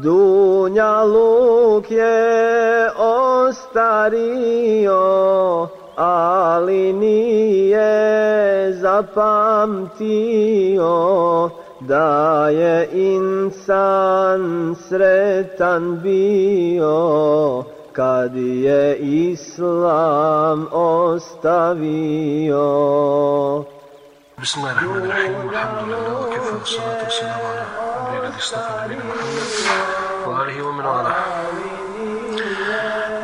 Dunja luk je ostario, ali nije zapamtio da je insan sretan bio kad je islam ostavio. Bismillahirrahmanirrahim. Alhamdulillah, wa kafa salatu wassalamu ala nabiyina Mustafa nabiyina Muhammad wa alihi wa man.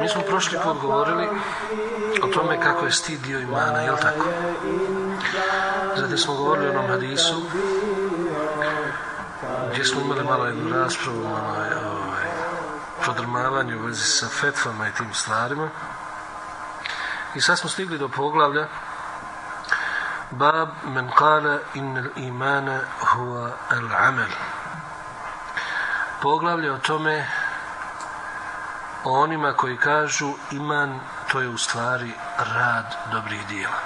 Mi smo prošli put govorili o tome kako je stid dio imana, je tako? Zatim smo govorili o onom hadisu gdje smo imali malo jednu raspravu o ovaj, ovaj, podrmavanju u vezi sa fetvama i tim stvarima. I sad smo stigli do poglavlja Bab men kala innel imana huwa al-amal Poglavlje o tome o onima koji kažu iman to je u stvari rad dobrih dijela.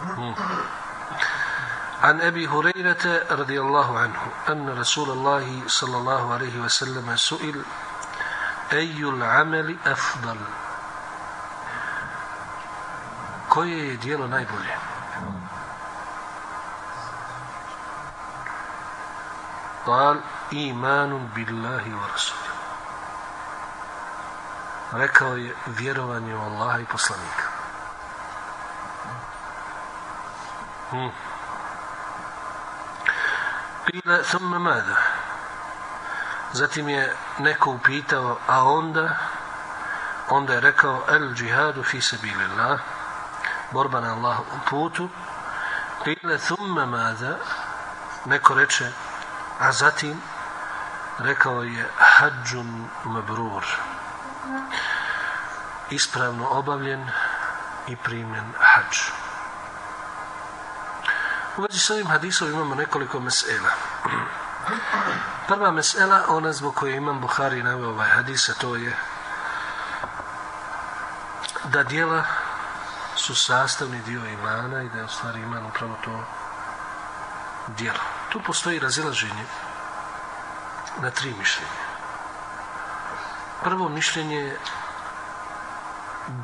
Hmm. عن أبي هريرة رضي الله عنه أن رسول الله صلى الله عليه وسلم سئل أي العمل أفضل koje je dijelo najbolje? قال إيمان بالله ورسوله rekao je vjerovanje u Allaha i poslanika. Hmm. Pila thumma mada. Zatim je neko upitao, a onda, onda je rekao, el džihadu fi sabilillah, borba na Allahovom putu. Pila thumma mada. Neko reče, a zatim, rekao je, hađun mabrur ispravno obavljen i primljen hađ. U vezi s ovim hadisom imamo nekoliko mesela. Prva mesela, ona zbog koje imam Buhari naveo ovaj hadis, to je da dijela su sastavni dio imana i da je u stvari iman upravo to dijelo. Tu postoji razilaženje na tri mišljenja. Prvo mišljenje je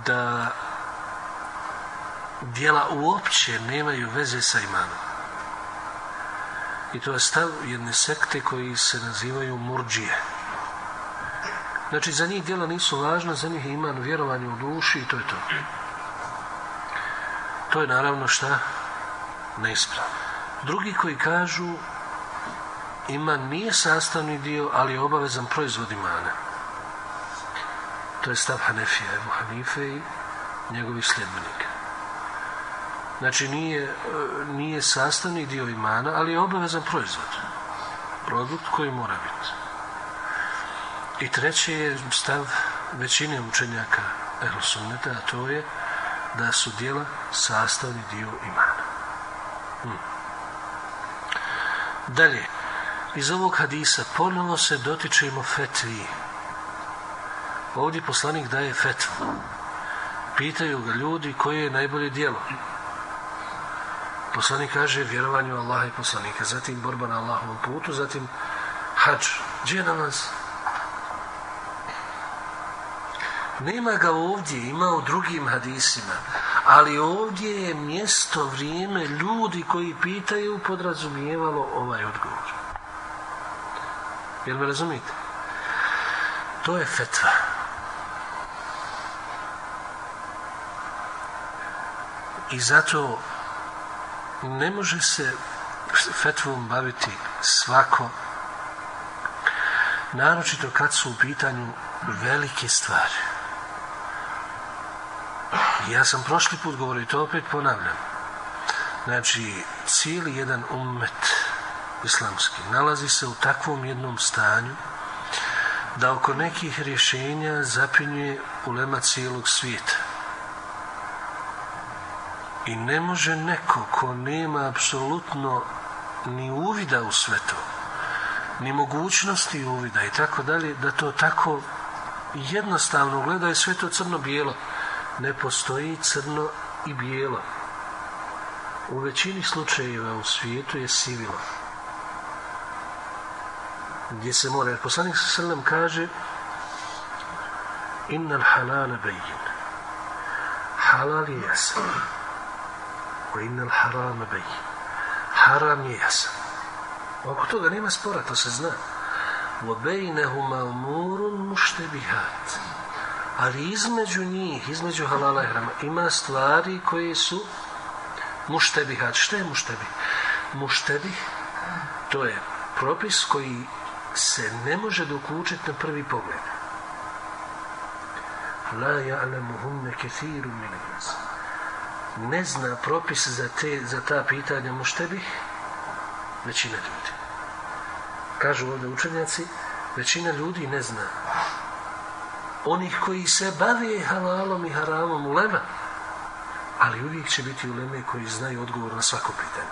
da dijela uopće nemaju veze sa imanom. I to je stav jedne sekte koji se nazivaju murđije. Znači, za njih dijela nisu važna, za njih je iman vjerovanje u duši i to je to. To je naravno šta? Neispravno. Drugi koji kažu iman nije sastavni dio, ali je obavezan proizvod imana to je stav Hanefija, Ebu Hanife i njegovih sljedbenika. Znači nije, nije sastavni dio imana, ali je obavezan proizvod. Produkt koji mora biti. I treći je stav većine učenjaka Erosunneta, a to je da su dijela sastavni dio imana. Hmm. Dalje, iz ovog hadisa ponovo se dotičemo fetvi ovdje poslanik daje fetvu. Pitaju ga ljudi koje je najbolje dijelo. Poslanik kaže vjerovanju Allaha i poslanika, zatim borba na Allahovom putu, zatim hađ. Gdje je namaz? Nema ga ovdje, ima u drugim hadisima, ali ovdje je mjesto, vrijeme, ljudi koji pitaju podrazumijevalo ovaj odgovor. Jel me razumite? To je fetva. I zato ne može se fetvom baviti svako, naročito kad su u pitanju velike stvari. Ja sam prošli put govorio, to opet ponavljam. Znači, cijeli jedan ummet islamski nalazi se u takvom jednom stanju da oko nekih rješenja zapinje ulema cijelog svijeta. I ne može neko ko nema apsolutno ni uvida u sve to, ni mogućnosti uvida i tako dalje, da to tako jednostavno gleda i sve to crno-bijelo. Ne postoji crno i bijelo. U većini slučajeva u svijetu je sivilo. Gdje se mora, jer poslanik sa srlem kaže innal halala bejin. Halal je jasan. Wa innal harama bejin. Haram je jasan. Oko toga nema spora, to se zna. Wa bejnehuma umurun muštebihat. Ali između njih, između halala i harama, ima stvari koje su muštebihat. Što je muštebih? Muštebih, to je propis koji se ne može dokučiti na prvi pogled. La ja'lamuhunne kethiru minas. Ne zna propis za, te, za ta pitanja muštebih većina ljudi. Kažu ovdje učenjaci, većina ljudi ne zna. Onih koji se bave halalom i haramom u lema, ali uvijek će biti uleme koji znaju odgovor na svako pitanje.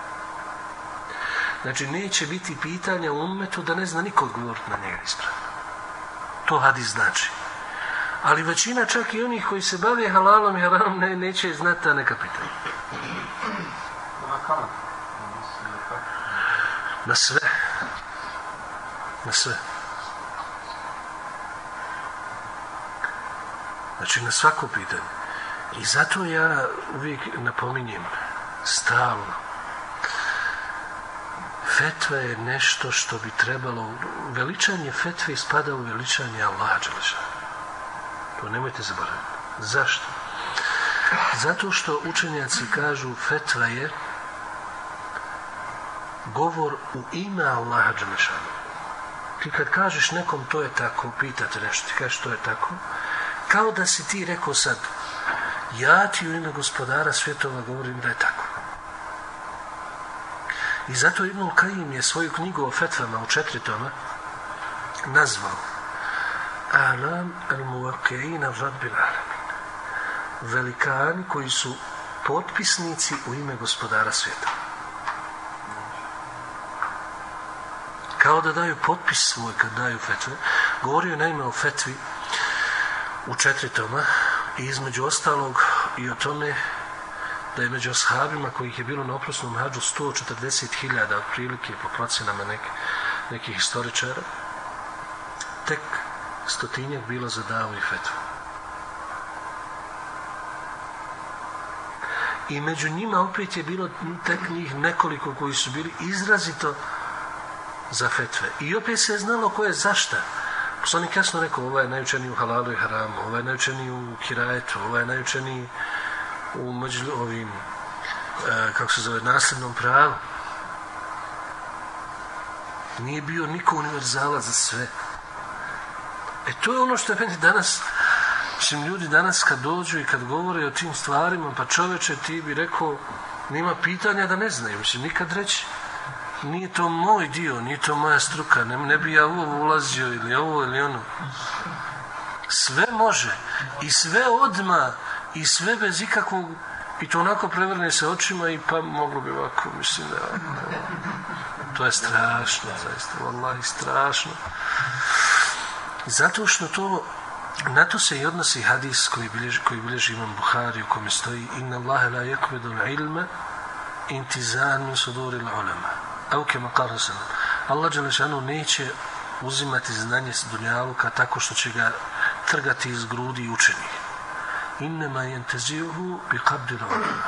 Znači, neće biti pitanja u umetu da ne zna niko odgovoriti na njega ispravno. To hadis znači. Ali većina čak i onih koji se bave halalom i haramom ne, neće znati ta neka pitanja. Na sve. Na sve. Znači, na svako pitanje. I zato ja uvijek napominjem stalno fetva je nešto što bi trebalo veličanje fetve spada u veličanje Allaha Đeleša. To nemojte zaboraviti. Zašto? Zato što učenjaci kažu fetva je govor u ime Allaha Đeleša. Ti kad kažeš nekom to je tako, pitate nešto, ti kažeš to je tako, kao da si ti rekao sad, ja ti u ime gospodara svjetova govorim da je tako. I zato Ibn Kajim je svoju knjigu o fetvama u četiri toma nazvao Alam al muvakeina rabbil alamin. Velikani koji su potpisnici u ime gospodara svijeta. Kao da daju potpis svoj kad daju fetve. Govorio je naime o fetvi u četiri toma i između ostalog i o tome da je među ashabima kojih je bilo na oprosnom hađu 140.000 otprilike po procenama nek, nekih historičara, tek stotinjak bilo za davu i fetvu. I među njima opet je bilo tek njih nekoliko koji su bili izrazito za fetve. I opet se je znalo ko je zašta. Poslanik jasno rekao, ovaj je najučeniji u halalu i haramu, ovaj je najučeniji u kirajetu, ovaj je najučeniji u među ovim e, kako se zove nasljednom pravu. Nije bio niko univerzala za sve. E to je ono što je meni danas mislim ljudi danas kad dođu i kad govore o tim stvarima pa čoveče ti bi rekao nima pitanja da ne znaju mislim nikad reći nije to moj dio nije to moja struka ne, ne bi ja ovo ulazio ili ovo ili ono. Sve može i sve odma i sve bez ikakvog i to onako prevrne se očima i pa moglo bi ovako mislim da to je strašno zaista vallahi strašno. Zato što to na to se i odnosi hadis koji bilježi, koji bilježi imam Buhari u kome stoji inna Allahe la yakvedu ilma intizan min suduri la ulema. Evo kema kaže sallam Allah Đelešanu neće uzimati znanje s dunjaluka tako što će ga trgati iz grudi učenih innema jentezijuhu bi kabdila ulema.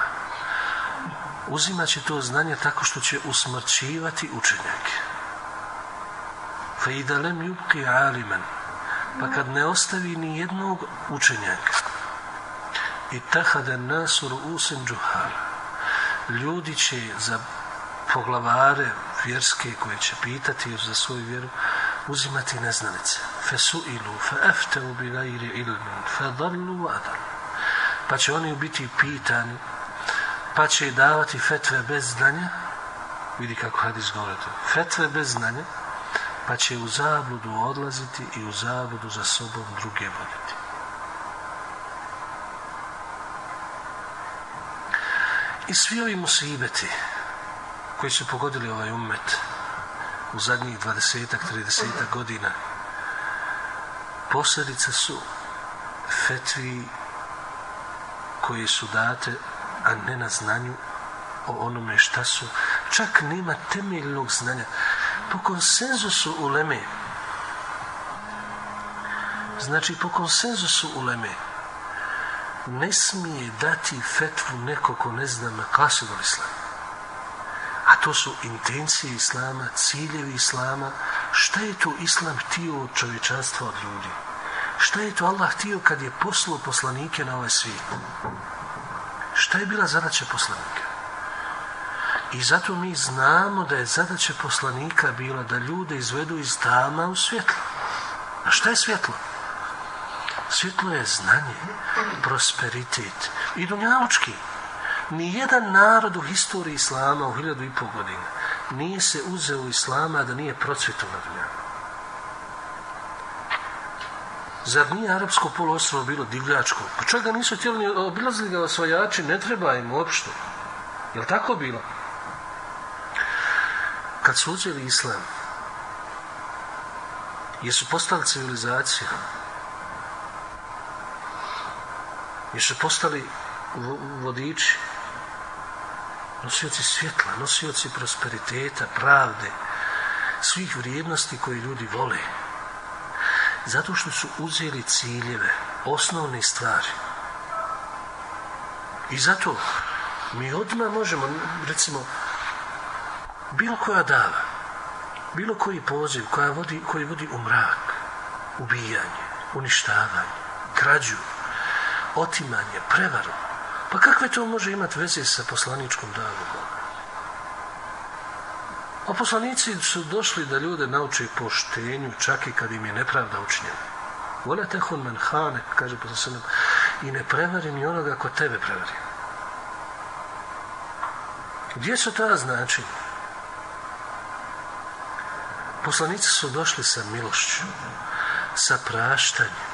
Uzimaće to znanje tako što će usmrćivati učenjake. Fa i da lem jubki aliman, pa kad ne ostavi ni jednog učenjaka, i tahade nasur usim džuhal, ljudi će za poglavare vjerske koje će pitati za svoju vjeru, uzimati neznanice. Fe su ilu, fe efte u bi gajri ilmin, fe dallu pa će oni biti pitani, pa će davati fetve bez znanja, vidi kako hadis govori to, fetve bez znanja, pa će u zabludu odlaziti i u zabludu za sobom druge voditi. I svi ovi musibeti koji su pogodili ovaj ummet u zadnjih 20-30 godina posljedica su fetvi koje su date, a ne na znanju o onome šta su. Čak nema temeljnog znanja. Po konsenzusu u Leme, znači po konsenzusu u Leme, ne smije dati fetvu neko ko ne zna makasidu islama. A to su intencije islama, ciljevi islama, šta je to islam htio od čovječanstva od ljudi? Šta je to Allah htio kad je poslao poslanike na ovaj svijet? Šta je bila zadaća poslanika? I zato mi znamo da je zadaća poslanika bila da ljude izvedu iz tama u svjetlo. A šta je svjetlo? Svjetlo je znanje, prosperitet i dunjavučki. Nijedan narod u historiji Islama u hiljadu i pol godina nije se uzeo Islama da nije procvjeto na dunjavu. Zar nije arapsko poluostrovo bilo divljačko? Pa čak nisu htjeli, obilazili ga osvajači, ne treba im uopšte. Je tako bilo? Kad su uzeli islam, jesu postali civilizacija, jesu postali vodiči, nosioci svjetla, nosioci prosperiteta, pravde, svih vrijednosti koje ljudi vole. Zato što su uzeli ciljeve, osnovne stvari. I zato mi odmah možemo, recimo, bilo koja dava, bilo koji poziv koja vodi, koji vodi u mrak, ubijanje, uništavanje, krađu, otimanje, prevaru, pa kakve to može imati veze sa poslaničkom davom? A poslanici su došli da ljude nauče poštenju, čak i kad im je nepravda učinjena. Vole tehun men hane, kaže poslanik, i ne prevari ni onoga ko tebe prevari. Gdje su ta znači? Poslanici su došli sa milošću, sa praštanjem,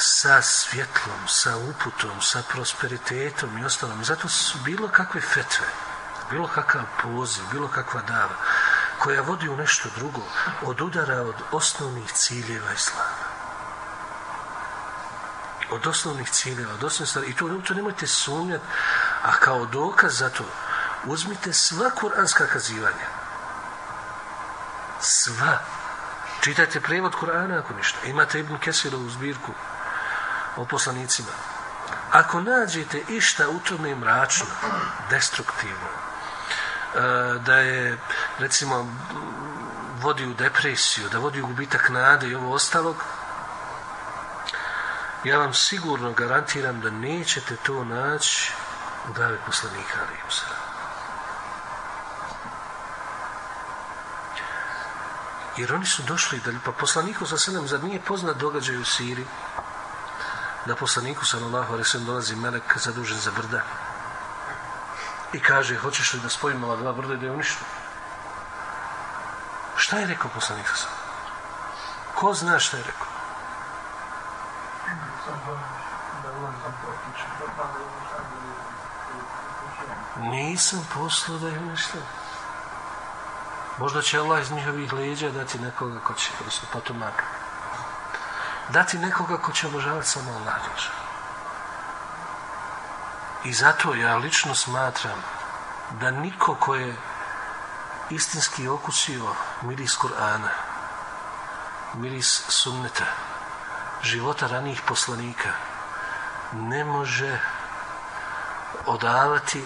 sa svjetlom, sa uputom, sa prosperitetom i ostalom. I zato su bilo kakve fetve, bilo kakav poziv, bilo kakva dava, koja vodi u nešto drugo, od udara od osnovnih ciljeva islama. Od osnovnih ciljeva, od osnovnih stvari. I to, to nemojte sumnjati, a kao dokaz za to, uzmite sva kuranska kazivanja. Sva. Čitajte prevod Kur'ana ako ništa. Imate Ibn Kesirovu zbirku o poslanicima. Ako nađete išta u tome mračno, destruktivno, e, da je, recimo, vodi u depresiju, da vodi u gubitak nade i ovo ostalog, ja vam sigurno garantiram da nećete to naći u dave poslanika Alimsa. Jer oni su došli, da, pa poslaniku sa selem, zar nije poznat događaj u Siriji, da poslaniku sallallahu alaihi sallam dolazi melek zadužen za brda i kaže hoćeš li da spojimo ova dva brda i da je uništu šta je rekao poslanik sa ko zna šta je rekao? Nisam poslao da je uništu možda će Allah iz njihovih leđa dati nekoga ko će odnosno potomaka dati nekoga ko će obožavati samo Allah I zato ja lično smatram da niko ko je istinski okusio miris Kur'ana, miris sunneta, života ranijih poslanika, ne može odavati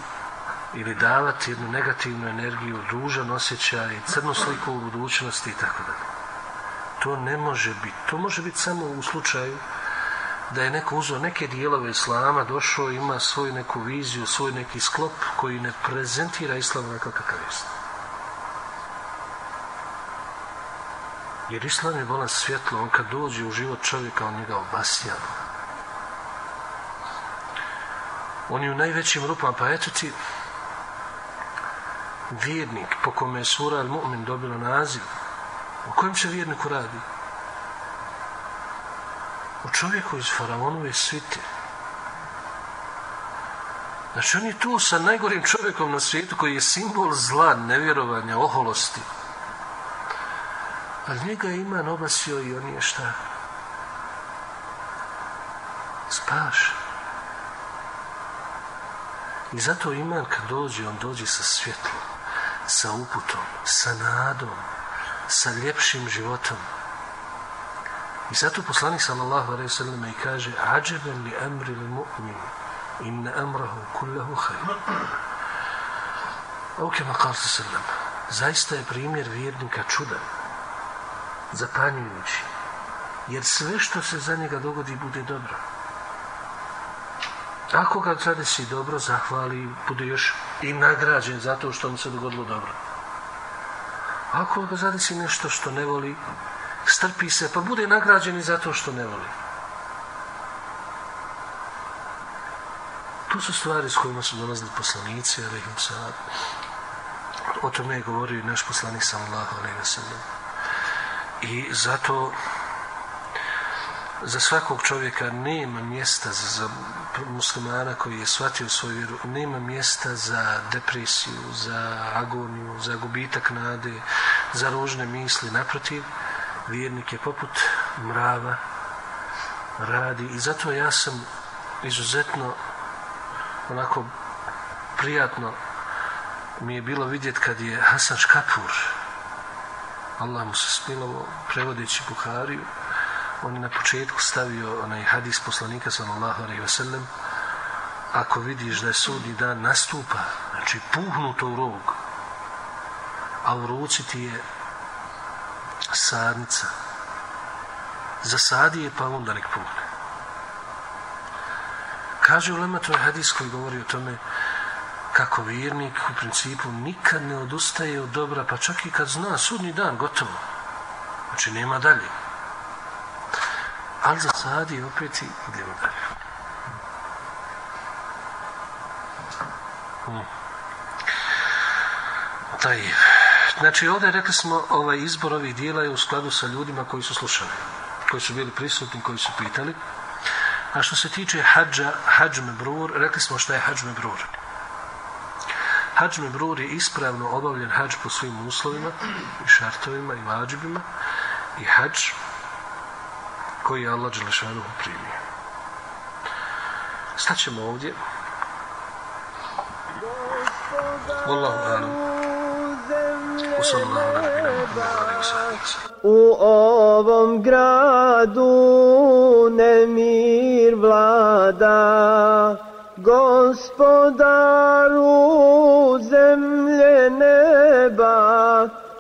ili davati jednu negativnu energiju, dužan osjećaj, crnu sliku u budućnosti i tako dalje to ne može biti. To može biti samo u slučaju da je neko uzeo neke dijelove islama, došao ima svoju neku viziju, svoj neki sklop koji ne prezentira islam onakav kakav jest. Jer islam je volan svjetlo, on kad dođe u život čovjeka, on njega obasjava. On je u najvećim rupama, pa eto ti vjernik po kome je sura al-mu'min dobila naziv, O kojem se vjerniku radi? O čovjeku iz faraonove svite. Znači, on je tu sa najgorim čovjekom na svijetu koji je simbol zla, nevjerovanja, oholosti. Ali njega je iman obasio i on je šta? Spaš. I zato iman kad dođe, on dođe sa svjetlom, sa uputom, sa nadom, sa ljepšim životom. I zato poslanik sallallahu alaihi sallam i kaže "Ajaban li amri al-mu'min, in amrahu kullahu hajr. Ok, makar se sallam. Zaista je primjer vjernika čudan, zapanjujući, jer sve što se za njega dogodi bude dobro. Ako ga zadesi dobro, zahvali, bude još i nagrađen zato što mu se dogodilo dobro. Ako ga zadesi nešto što ne voli, strpi se, pa bude nagrađen i zato što ne voli. Tu su stvari s kojima su dolazili poslanici, ali im se O tome je govorio i naš poslanik sallallahu alaihi wa sallam. I zato za svakog čovjeka nema mjesta za, za muslimana koji je shvatio svoju vjeru, nema mjesta za depresiju, za agoniju, za gubitak nade, za ružne misli. Naprotiv, vjernik je poput mrava, radi i zato ja sam izuzetno onako prijatno mi je bilo vidjet kad je Hasan Škapur Allah mu se smilovo prevodeći Buhariju on je na početku stavio onaj hadis poslanika sallallahu alaihi wa sellem ako vidiš da je sudni dan nastupa znači puhnuto u rog a u ruci ti je sadnica. Zasadi je pa onda nek puhne. Kaže u Lema to je hadis koji govori o tome kako vjernik u principu nikad ne odustaje od dobra pa čak i kad zna sudni dan gotovo. Znači nema dalje ali zasadi opet i idemo dalje hmm. taj Znači, ovdje rekli smo, ovaj izbor ovih dijela je u skladu sa ljudima koji su slušali, koji su bili prisutni, koji su pitali. A što se tiče hađa, hađ mebrur, rekli smo šta je hađ mebrur. Hađ mebrur je ispravno obavljen hađ po svim uslovima i šartovima i vađibima i hađ koji je Allah Đelešanuhu primio. Staćemo ovdje. Wallahu alam. U ovom gradu nemir vlada, gospodaru zemlje neba,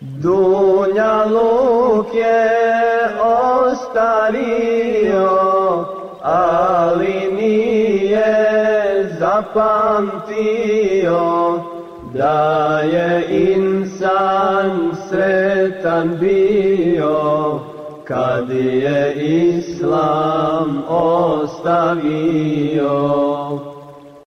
Dunja luk je ostario ali nije zapamtio da je insan sretan bio. Kad je islam ostavio